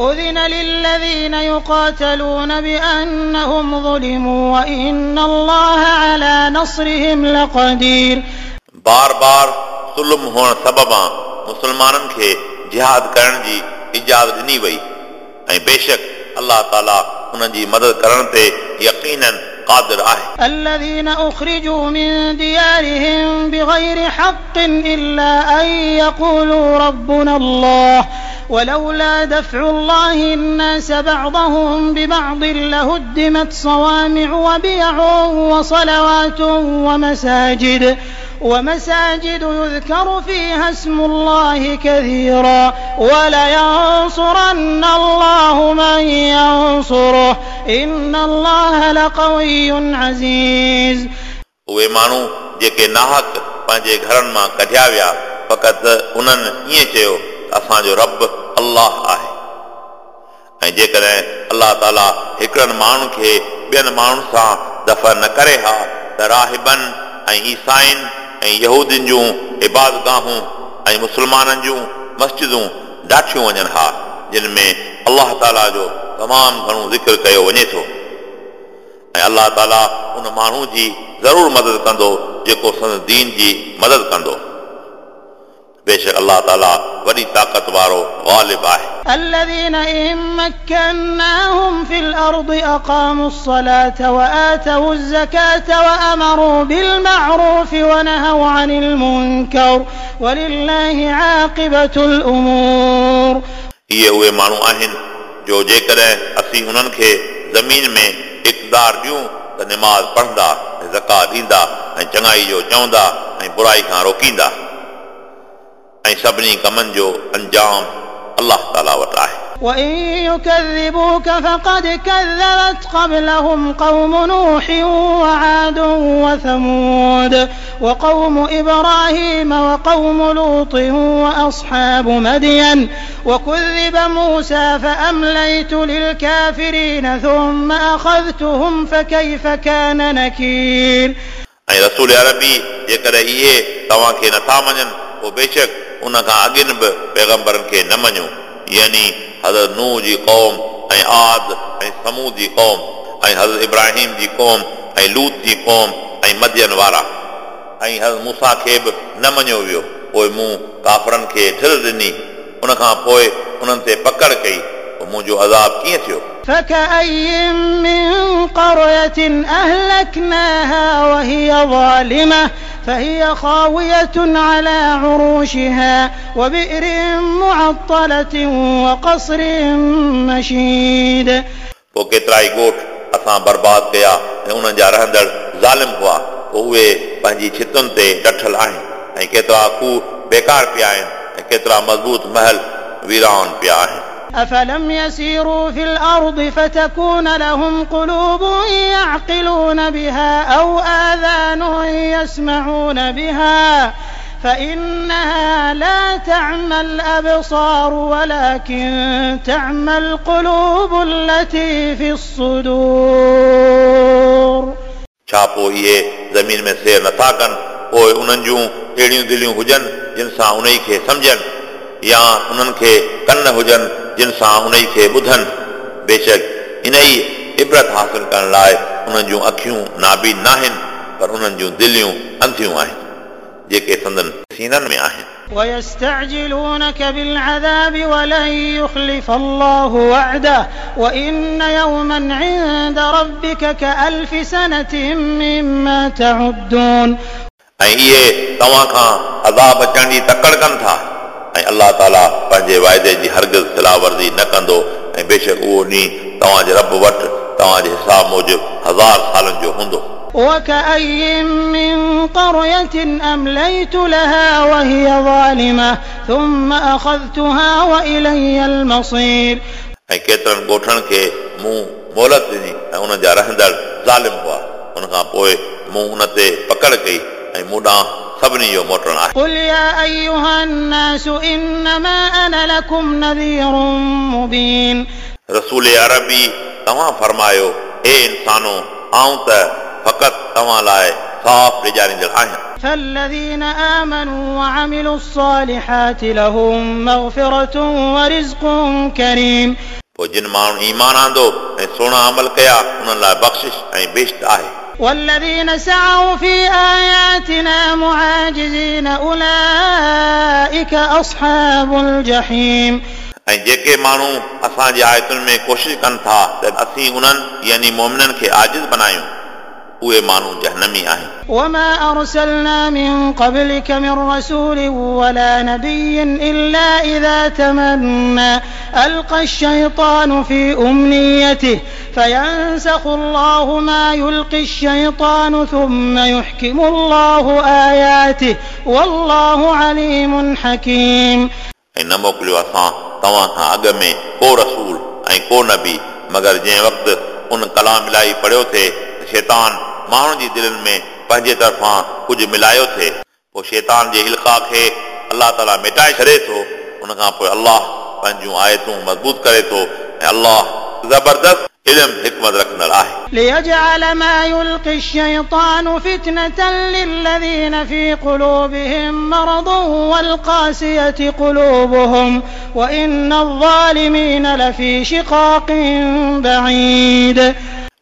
أذن للذين يقاتلون بأنهم ظلموا وإن الله على نصرهم لقدير. بار بار ظلم هئڻ سبب مسلمانن کي جهاد ڪرڻ جي اجازت ڏني وئي ۽ بيشڪ الله تعالی انهن جي مدد ڪرڻ تي يقينا قادر آهي الذين أخرجوا من ديارهم بغير حق إلا أن يقولوا ربنا الله ولولا دفع الله الناس بعضهم ببعض لهدمت صوامع وبيع وصلوات ومساجد. ومساجد يذكر فيها اسم الله كثيرا ولينصرن الله من ينصره إن الله لقوي عزيز उहे माण्हू जेके नाहक पंहिंजे घरनि मां कढिया विया फ़क़ति उन्हनि ईअं चयो त असांजो रब अलाह आहे ऐं जेकॾहिं अलाह ताला हिकिड़नि माण्हुनि खे ॿियनि माण्हुनि सां दफ़ा न करे हा त राहिबनि ऐं ईसाइन ۽ يهودين جون عبادتگاهون ۽ مسلمانن جون مسجدون ڊاٺيون وڃن ها جن ۾ الله تعالی جو تمام گهڻو ذڪر ڪيو وڃي ٿو. ۽ الله تعالی ان ماڻهو جي ضرور مدد ڪندو جيڪو سندس دين جي مدد ڪندو बेशक अलाह ताला वॾी ताक़त वारो ग़ालिब आहे الذين إن مكناهم في الأرض أقاموا الصلاة وآتوا الزكاة وأمروا بالمعروف ونهوا عن المنكر ولله عاقبة الأمور इहे उहे माण्हू आहिनि जो जेकॾहिं असीं उन्हनि खे ज़मीन में इक़दार ॾियूं त निमाज़ पढ़ंदा ऐं ज़का ॾींदा ऐं चङाई जो चवंदा ऐं बुराई खां रोकींदा ऐं सभिनी कमनि जो अंजाम अलाह ताला वटि आहे وإن يكذبوك فقد كذبت قبلهم قوم نوح وعاد وثمود وقوم إبراهيم وقوم لوط وأصحاب مدين وكذب موسى فأمليت للكافرين ثم أخذتهم فكيف كان نكير ऐं रसूल अरबी जेकॾहिं इहे तव्हांखे नथा मञनि पोइ बेशक ان کان اڳن به پيگمبرن کي نه مڃو يعني حضرت ننهن جي قوم ۽ آد ۽ سمود جي قوم ۽ حضرت ابراهيم جي قوم ۽ لوت جي قوم ۽ مدين وارا. ۽ حضرت موسيٰ کي به نه مڃيو ويو. پوءِ مون ڪافرن کي ڍل ڏني. ان کان پوءِ انهن تي پڪڙ ڪئي. پوءِ منهنجو عذاب ڪيئن ٿيو فكأي من قرية أهلكناها وهي ظالمة فهي خاوية على عروشها وبئر معطلة وقصر مشيد पोइ केतिरा ई ॻोठ असां बर्बाद कया ऐं उन्हनि जा रहंदड़ ज़ालिम हुआ पोइ उहे पंहिंजी छितुनि ते डठल आहिनि ऐं केतिरा खूह बेकार पिया आहिनि ऐं केतिरा मज़बूत महल वीरान पिया आहिनि أفلم يسيروا في الأرض فتكون لهم قلوب يعقلون بها أو آذان يسمعون بها فإنها لا تعمى الأبصار ولكن تعمى القلوب التي في الصدور छा पोइ इहे ज़मीन में सेर नथा कनि पोइ उन्हनि जूं अहिड़ियूं दिलियूं हुजनि जिन सां उन खे सम्झनि या उन्हनि खे कन हुजनि जिन सां उन खे ॿुधनि बेशक इन ई इबरत हासिल करण लाइ उन्हनि जूं अखियूं नाबीन न आहिनि पर उन्हनि जूं दिलियूं अंधियूं आहिनि जेके संदन सीननि में आहिनि ويستعجلونك بالعذاب ولن يخلف الله وعده وإن يوما عند ربك كألف سنة مما تعدون ऐं इहे तव्हां खां अज़ाब अचण जी तकड़ कनि था ऐं अलाह ताला पंहिंजे वाइदे जी हरगिज़ खिलावर्ज़ी न कंदो ऐं बेशक उहो ॾींहुं तव्हांजे रब वटि तव्हांजे हिसाब मूजिबि हज़ार सालनि जो हूंदो وكأي من قرية أمليت لها وهي ظالمة ثم أخذتها وإلي المصير ऐं केतिरनि ॻोठनि खे मूं मोहलत ॾिनी ऐं उन जा रहंदड़ ज़ालिम हुआ उन खां पोइ मूं उन ते पकड़ कई ऐं मूं ॾांहुं सभिनी जो मोटणु आहे قل يا أيها الناس إنما أنا لكم نذير مبين रसूल अरबी तव्हां फरमायो हे इंसानो आऊं त फ़क़ति तव्हां लाइ साफ़ ॾेजारींदड़ आहिनि فالذين آمنوا وعملوا الصالحات لهم مغفرة ورزق كريم पोइ जिन माण्हू ईमान आंदो ऐं सुहिणा अमल कया उन्हनि लाइ बख़्शिश ऐं बेश्त आहे والذين سعوا في آياتنا معاجزين أولئك أصحاب الجحيم ऐं जेके माण्हू असांजी आयतुनि में कोशिशि कनि था त असीं उन्हनि यानी मोमिननि खे आजिज़ बनायूं उहे माण्हू जहनमी आहिनि وما أرسلنا من قبلك من رسول ولا نبي إلا إذا تمنى ألقى الشيطان في أمنيته فينسخ الله ما يلقي الشيطان ثم يحكم الله آياته والله عليم حكيم ऐं न मोकिलियो असां तव्हां खां अॻु में को रसूल ऐं को नबी मगर जंहिं वक़्तु उन कलाम इलाही पढ़ियो थिए त शैतान माण्हुनि जी दिलनि में पंहिंजे तरफ़ां कुझु मिलायो थिए पोइ शैतान जे इल्का खे अलाह ताला मिटाए छॾे थो उन खां पोइ अलाह पंहिंजूं आयतूं मज़बूत करे थो ऐं अलाह ज़बरदस्त इल्मु हिकमत रखंदड़ आहे ليجعل ما يلقي الشيطان فتنة للذين في قلوبهم مرض والقاسية قلوبهم وإن الظالمين لفي شقاق بعيد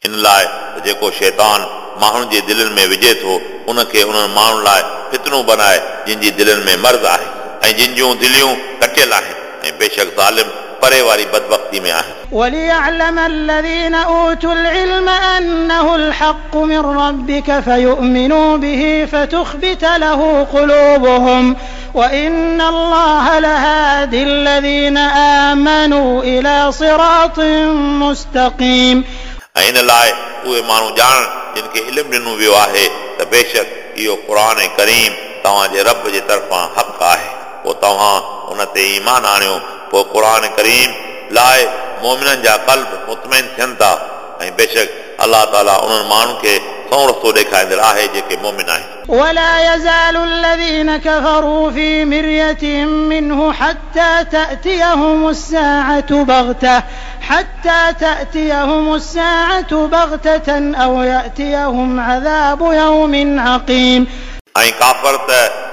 इन लाइ त जेको शैतान माण्हुनि जे दिलनि में विझे थो उनखे उन्हनि माण्हुनि लाइ फितनो बनाए जिन जी दिलनि में मर्ज़ आहे ऐं जिन जूं दिलियूं कटियल आहिनि ऐं बेशक ज़ालिम परे वारी बदबख़्ती में आहिनि وليعلم الذين أوتوا العلم أنه الحق من ربك فيؤمنوا به فتخبت له قلوبهم وإن الله لهادي الذين آمنوا إلى صراط مستقيم ۽ ان لاءِ اهي ماڻهو ڄاڻن جن کي علم ڏنو ويو آهي ته بيشڪ اهو قرآن ڪريم توهان جي رب جي طرفان حق آهي. پوءِ توهان ان تي ايمان آڻيو پوءِ قرآن ڪريم لاءِ مومنن جا قلب مطمئن ٿين ٿا. ۽ بيشڪ الله تعاليٰ انهن ماڻهن کي सौ रस्तो ॾेखारींदड़ आहे जेके मोमिन आहिनि ولا يزال الذين كفروا في مرية منه حتى تأتيهم الساعة بغتة حتى تأتيهم الساعة بغتة أو يأتيهم عذاب يوم عقيم ऐं काफ़र त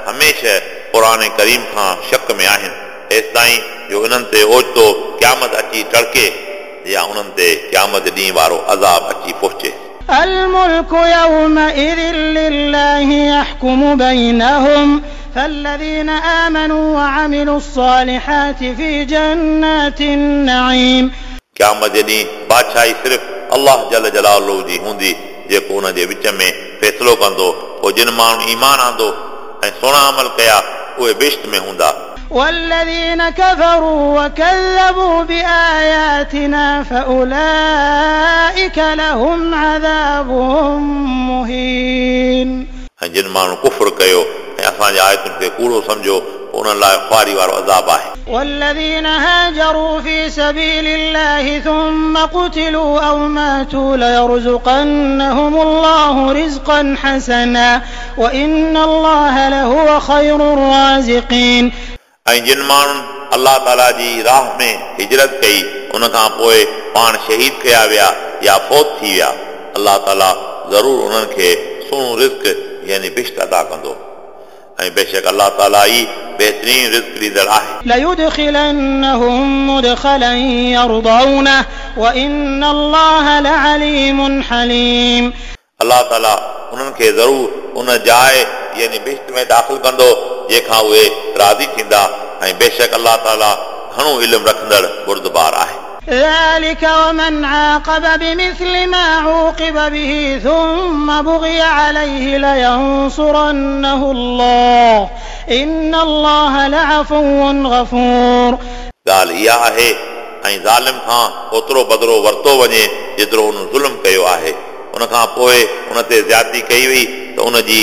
हमेशह क़ुर करीम खां शक में आहिनि तेसि ताईं जो उन्हनि ते ओचितो क़यामत अची टड़के या उन्हनि ते क़यामत ॾींहुं वारो अज़ाब अची पहुचे الملك يومئذ لله يحكم بينهم فالذين آمنوا وعملوا الصالحات في جنات النعيم क़यामत जे ॾींहुं बादशाही सिर्फ़ अलाह जल जलालो जी हूंदी जेको हुन जे विच में फ़ैसिलो कंदो पोइ जिन माण्हू ईमान आंदो ऐं सुहिणा अमल कया उहे बिश्त में हूंदा والذين كفروا وكذبوا بآياتنا فأولئك لهم عذاب مهين ऐं जिन माण्हू कुफुर कयो ऐं असांजे आयतुनि खे कूड़ो सम्झो पोइ उन्हनि लाइ ख्वारी वारो अज़ाब आहे والذين هاجروا في سبيل الله ثم قتلوا أو ماتوا ليرزقنهم الله رزقا حسنا وإن الله لهو خير الرازقين ऐं जिन माण्हुनि अलाह ताला जी राह में हिजरत कई उन खां पोइ पाण शहीद कया विया या फौत थी विया अलाह ताला ज़रूरु उन्हनि खे सुहिणो रिस्क यानी बिश्त अदा कंदो ऐं बेशक अलाह ताला ई बहितरीन रिस्क ॾींदड़ आहे ليدخلنهم مدخلا يرضونه وإن الله لعليم حليم अलाह ताला उन्हनि खे ज़रूरु उन जाइ यानी बिश्त में दाख़िल कंदो जंहिंखां उहे राज़ी थींदा ऐं बेशक अलाह ताला घणो इल्मु रखंदड़ बुरदबार आहे ذلك ومن عاقب بمثل ما عوقب به ثم بغي عليه لينصرنه الله إن الله لعفو غفور ॻाल्हि इहा आहे ऐं ज़ालिम खां ओतिरो बदिरो वरितो वञे जेतिरो हुन ज़ुल्म कयो आहे उन खां पोइ उन ते ज़्यादती कई वई त उन जी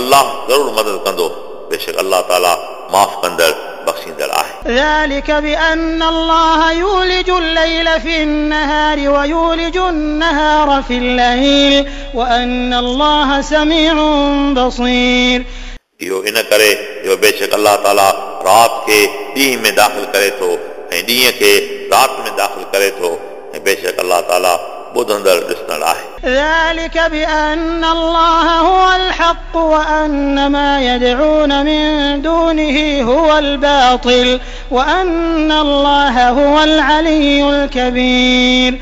अलाह ज़रूरु मदद कंदो बेशक अलाह ताला माफ़ कंदड़ बख़्शींदड़ आहे ذلك بأن الله يولج الليل في النهار ويولج النهار في الليل وأن الله سميع بصير इहो इन करे जो बेशक अलाह ताला राति खे ॾींहं में दाख़िल करे थो ऐं ॾींहं खे राति में दाख़िल करे थो ऐं बेशक अलाह ताला ॿुधंदड़ ॾिसंदड़ आहे ذلك بأن الله هو الحق وأن ما يدعون من دونه هو الباطل وأن الله هو العلي الكبير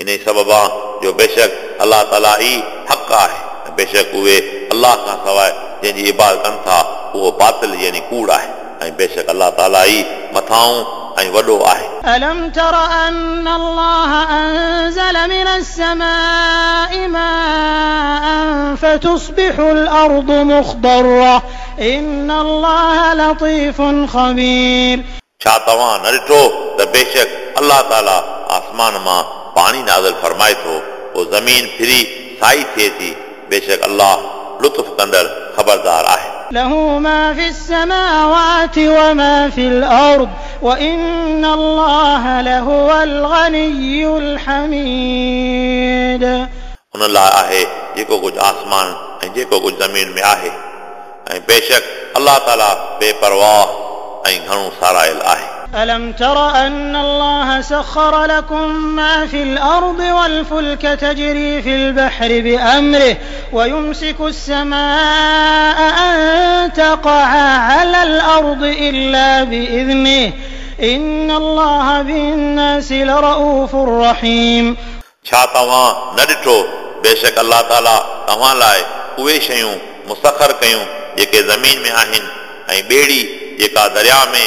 इन ई सबबु आहे जो बेशक अलाह ताला ई हक़ आहे ऐं बेशक उहे अलाह खां सवाइ जंहिंजी इबाद कनि था उहो बातिल यानी कूड़ आहे ऐं बेशक अलाह ताला ई मथाऊं ऐं वॾो आहे ألم تر أن الله أنزل من السماء ماء فتصبح الأرض مخضرة إن الله لطيف خبير छा तव्हां न ॾिठो त बेशक अलाह ताला आसमान मां पाणी नाज़िल फरमाए थो पोइ ज़मीन फिरी साई थिए थी बेशक अलाह लुत्फ़ कंदड़ ख़बरदार आहे له ما في السماوات وما في الأرض وإن الله لهو الغني الحميد उन लाइ आहे जेको कुझु आसमान ऐं जेको कुझु ज़मीन में आहे ऐं बेशक अलाह ताला बेपरवाह ऐं घणो सारायल आहे ألم تر أن الله سخر لكم ما في الأرض والفلك تجري في البحر بأمره ويمسك السماء أن تقع على الأرض إلا بإذنه إن الله بالناس لرؤوف رحيم छा तव्हां न ॾिठो बेशक अलाह ताला तव्हां लाइ उहे शयूं मुसखर कयूं जेके ज़मीन में आहिनि ऐं ॿेड़ी जेका दरिया में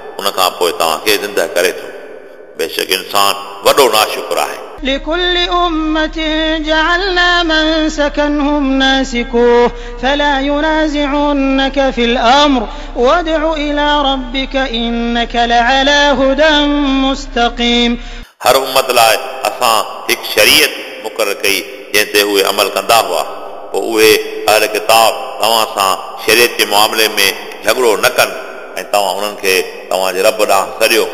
उन खां पोइ तव्हांखे ज़िंदह करे थो बेशक इंसान वॾो नाशुक्र आहे لكل أمة جعلنا منسكا هم ناسكوه فلا ينازعنك في الأمر وادع إلى ربك إنك لعلى هدى مستقيم हर उमत लाइ असां हिकु शरीयत मुक़ररु कई जंहिं ते उहे अमल कंदा हुआ पोइ उहे अहल किताब तव्हां सां शरीयत जे मामले में झगड़ो न कनि ऐं तव्हां हुननि खे तव्हांजे रब ॾांहुं सॾियो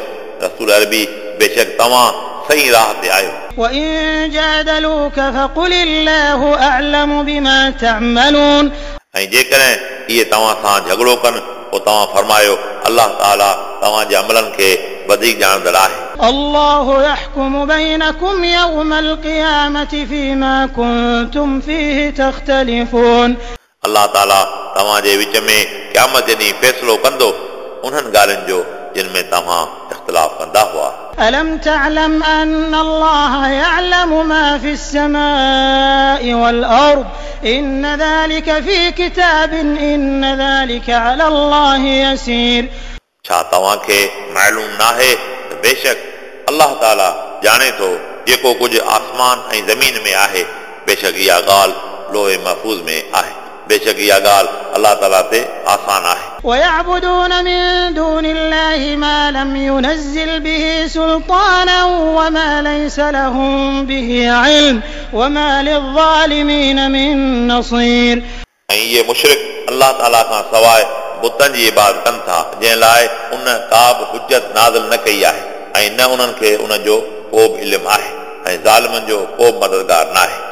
रसूल अरबी बेशक तव्हां सही राह ते आहियो وإن جادلوك فقل الله أعلم بما تعملون. ऐं जेकॾहिं इहे तव्हां सां झगड़ो कनि पोइ तव्हां फरमायो अलाह ताला तव्हांजे अमलनि खे वधीक ॼाणंदड़ आहे الله يحكم بينكم يوم القيامة فيما كنتم فيه تختلفون. الله تعالى تمام جي وچ ۾ قيامت ڏينهن فيصلو ڪندو उन्हनि ॻाल्हियुनि जो जिन में तव्हां इख़्तिलाफ़ कंदा हुआ ألم تعلم أن الله يعلم ما في السماء والأرض إن ذلك في كتاب إن ذلك على الله يسير छा तव्हांखे मालूम नाहे त बेशक अलाह ताला ॼाणे थो जेको कुझु आसमान ऐं ज़मीन में आहे बेशक इहा ॻाल्हि लोहे महफ़ूज़ में आहे बेशक इहा ॻाल्हि अलाह ताला ते आसान आहे ويعبدون من دون الله ما لم ينزل به سلطانا وما ليس لهم به علم وما للظالمين من نصير ऐं इहे मुशरिक अलाह ताला खां सवाइ बुतनि जी इबादत कनि था जंहिं लाइ उन का बि हुजत नाज़िल न कई आहे ऐं न उन्हनि खे उन जो को बि इल्मु आहे ऐं ज़ालिमनि जो को बि मददगार न आहे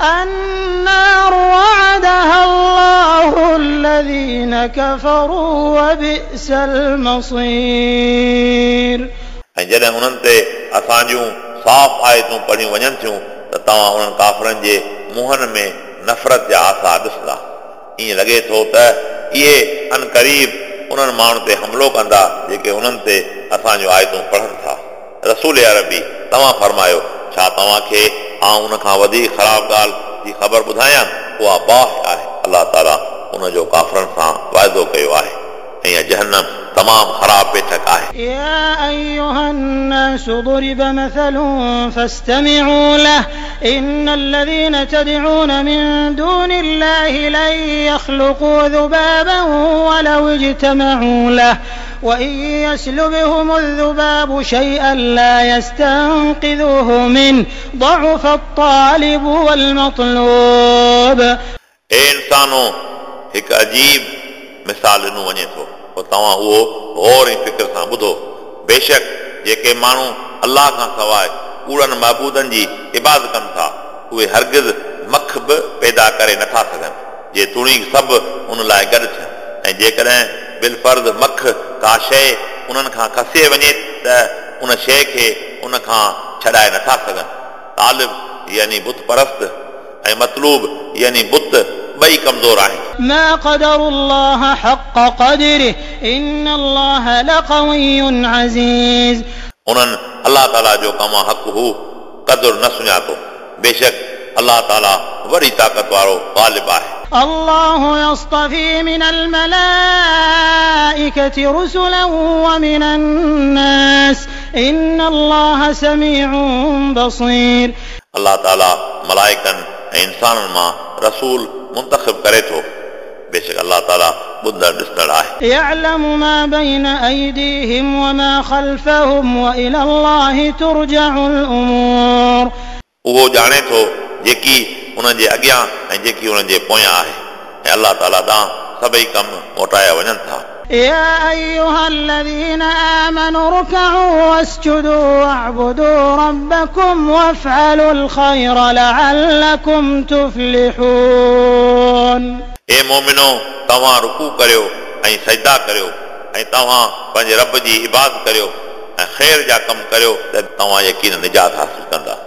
النار وعدها الله الذين كفروا وبئس المصير ऐं जॾहिं उन्हनि ते असां जूं साफ़ आयतूं पढ़ियूं वञनि थियूं त तव्हां उन्हनि काफ़रनि जे मुंहनि में नफ़रत जा आसार ॾिसंदा ईअं लॻे थो त इहे अन क़रीब उन्हनि माण्हुनि ते हमिलो कंदा जेके उन्हनि ते असांजूं आयतूं पढ़नि था रसूल अरबी तव्हां फरमायो ڇا توهان کي آئون ان کان وڌيڪ خراب ڳالهه جي خبر ٻڌايان؟ اها باهه آهي. الله تعاليٰ ان جو ڪافرن سان واعدو ڪيو آهي. ۽ جهنم تمام خراب بيٺڪ آهي يا أيها الناس ضرب مثل فاستمعوا له إن الذين تدعون من دون الله لن يخلقوا ذبابا ولو اجتمعوا له وإن يسلبهم الذباب شيئا لا يستنقذوه منه ضعف الطالب والمطلوب हे इंसानो हिकु अजीब मिसाल ॾिनो वञे थो पोइ तव्हां उहो गौर ऐं फिक्र सां ॿुधो बेशक جيڪي ماڻهو الله کان سواءِ ڪوڙن مهبودن جي عبادت ڪن ٿا اهي هرگز مک به پيدا ڪري نٿا سگهن جيتوڻيڪ سڀ ان لاءِ گڏ ٿين. ۽ جيڪڏهن بالفرض مک ڪا شيءِ انهن کان کسي وڃي ته ان شيءِ کي ان کان ڇڏائي نٿا سگهن. طالب يعني بت پرست ۽ مطلوب يعني بت ॿई कमज़ोर आहिनि ما قدر الله حق قدره إن الله لقوي عزيز उन्हनि अलाह ताला जो कमु हक़ हू क़दुरु न सुञातो बेशक अलाह ताला वॾी ताक़त वारो ग़ालिब आहे الله يصطفي من الملائكة رسلا ومن الناس إن الله سميع بصير अलाह ताला मलाइकनि ऐं इंसाननि मां रसूल मुंतखब करे थो बेशक अलाह ताला ॿुधड़ ॾिसंदड़ आहे يعلم ما بين أيديهم وما خلفهم وإلى الله ترجع الأمور उहो ॼाणे थो जेकी उन्हनि जे अॻियां ऐं जेकी उन्हनि जे पोयां आहे ऐं अलाह ताला ॾांहुं सभई कम मोटाया वञनि था يا أيها الذين آمنوا اركعوا واسجدوا واعبدوا ربكم وافعلوا الخير لعلكم تفلحون. اے مومنو تواں رکوع کريو ۽ سجدا ڪريو ۽ تواں پنج رب جي عبادت ڪريو ۽ خير جا کم ڪريو ته تواں نجات حاصل ڪندا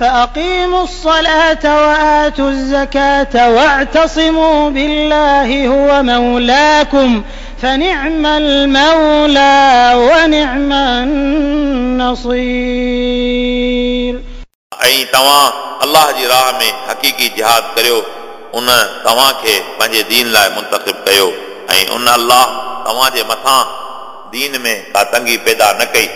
فأقيموا الصلاة وآتوا الزكاة واعتصموا بالله هو مولاكم فنعم المولى ونعم النصير ऐं तव्हां अलाह जी राह में हक़ीक़ी जिहाद करियो उन तव्हांखे पंहिंजे दीन लाइ मुंतखिब कयो ऐं उन अलाह तव्हांजे मथां दीन में का तंगी पैदा न कई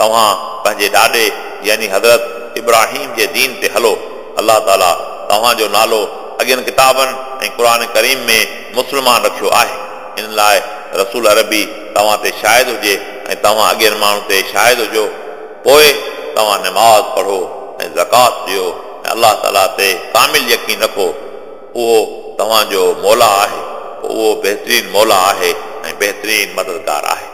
तव्हां पंहिंजे ॾाॾे यानी हज़रत ابراهيم جي دين تي هلو. الله تالا توهان جو نالو اڳين ڪتابن ۽ قر ڪريم ۾ مسلمان رکيو آهي. ان لاءِ رسول عربي توهان تي شايد هجي ۽ توهان اڳين ماڻهو تي شايد هجو. پوءِ توهان نماز پڙهو ۽ زڪات ڏيو ۽ الله تالا تي ڪامل يقين رکو. اهو توهان جو مولا آهي. اهو بهترين مولا آهي ۽ بهترين مددگار آهي